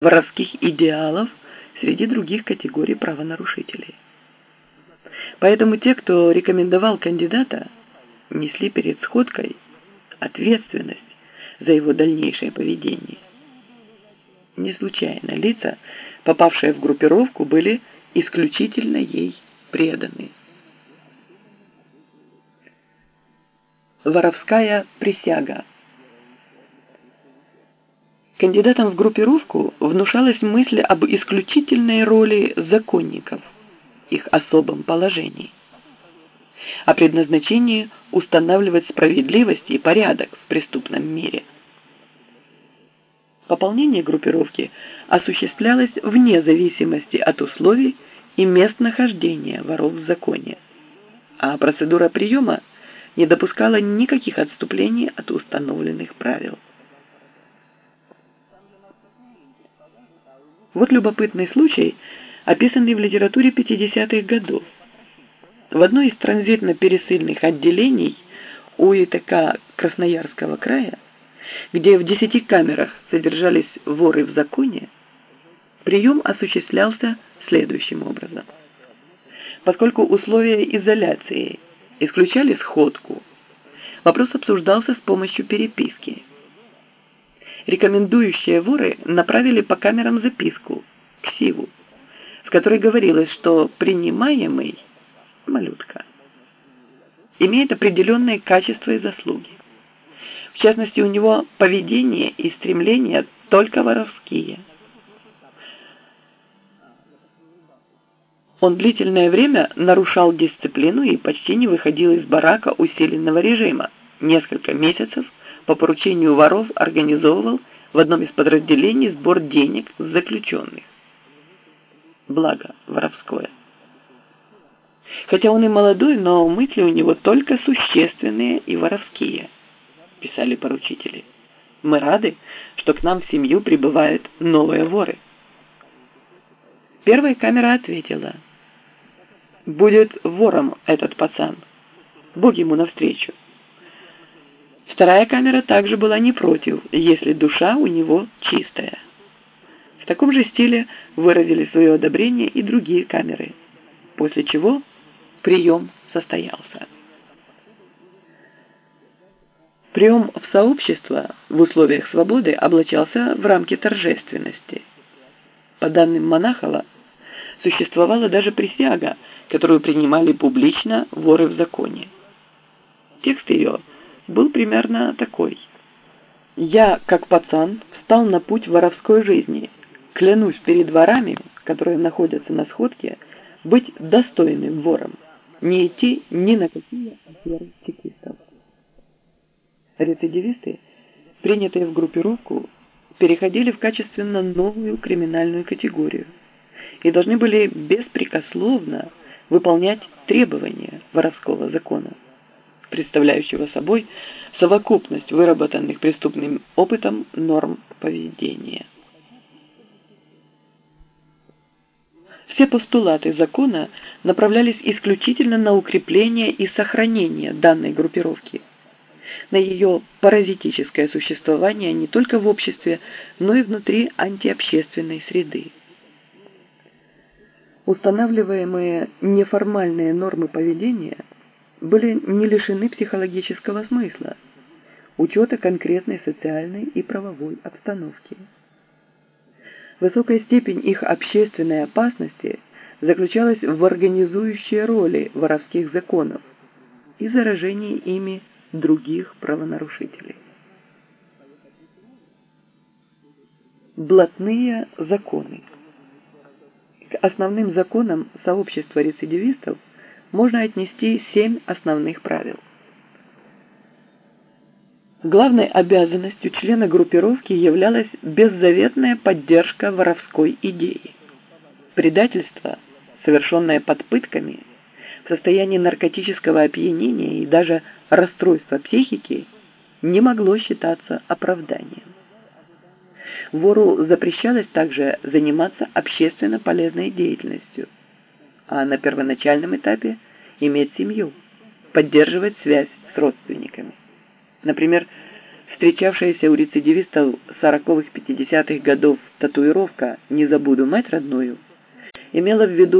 воровских идеалов среди других категорий правонарушителей. Поэтому те, кто рекомендовал кандидата, несли перед сходкой ответственность за его дальнейшее поведение. Не случайно лица, попавшие в группировку, были исключительно ей преданы. Воровская присяга – Кандидатам в группировку внушалась мысль об исключительной роли законников, их особом положении, о предназначении устанавливать справедливость и порядок в преступном мире. Пополнение группировки осуществлялось вне зависимости от условий и мест нахождения воров в законе, а процедура приема не допускала никаких отступлений от установленных правил. Вот любопытный случай, описанный в литературе 50-х годов. В одной из транзитно-пересыльных отделений УИТК Красноярского края, где в десяти камерах содержались воры в законе, прием осуществлялся следующим образом. Поскольку условия изоляции исключали сходку, вопрос обсуждался с помощью переписки рекомендующие воры направили по камерам записку к Сиву, в которой говорилось, что принимаемый малютка имеет определенные качества и заслуги. В частности, у него поведение и стремления только воровские. Он длительное время нарушал дисциплину и почти не выходил из барака усиленного режима. Несколько месяцев по поручению воров организовывал в одном из подразделений сбор денег с заключенных. Благо воровское. Хотя он и молодой, но мысли у него только существенные и воровские, писали поручители. Мы рады, что к нам в семью прибывают новые воры. Первая камера ответила. Будет вором этот пацан. Бог ему навстречу. Вторая камера также была не против, если душа у него чистая. В таком же стиле выразили свое одобрение и другие камеры, после чего прием состоялся. Прием в сообщество в условиях свободы облачался в рамки торжественности. По данным Монахова, существовала даже присяга, которую принимали публично воры в законе. Текст ее – был примерно такой. «Я, как пацан, встал на путь воровской жизни. Клянусь перед ворами, которые находятся на сходке, быть достойным вором, не идти ни на какие аферы чекистов». Рецидивисты, принятые в группировку, переходили в качественно новую криминальную категорию и должны были беспрекословно выполнять требования воровского закона представляющего собой совокупность выработанных преступным опытом норм поведения. Все постулаты закона направлялись исключительно на укрепление и сохранение данной группировки, на ее паразитическое существование не только в обществе, но и внутри антиобщественной среды. Устанавливаемые неформальные нормы поведения – были не лишены психологического смысла, учета конкретной социальной и правовой обстановки. Высокая степень их общественной опасности заключалась в организующей роли воровских законов и заражении ими других правонарушителей. Блатные законы. К основным законам сообщества рецидивистов можно отнести семь основных правил. Главной обязанностью члена группировки являлась беззаветная поддержка воровской идеи. Предательство, совершенное под пытками, в состоянии наркотического опьянения и даже расстройства психики, не могло считаться оправданием. Вору запрещалось также заниматься общественно полезной деятельностью – а на первоначальном этапе иметь семью, поддерживать связь с родственниками. Например, Встречавшаяся у рецидивистов 40-50-х годов татуировка «Не забуду мать родную» имела в виду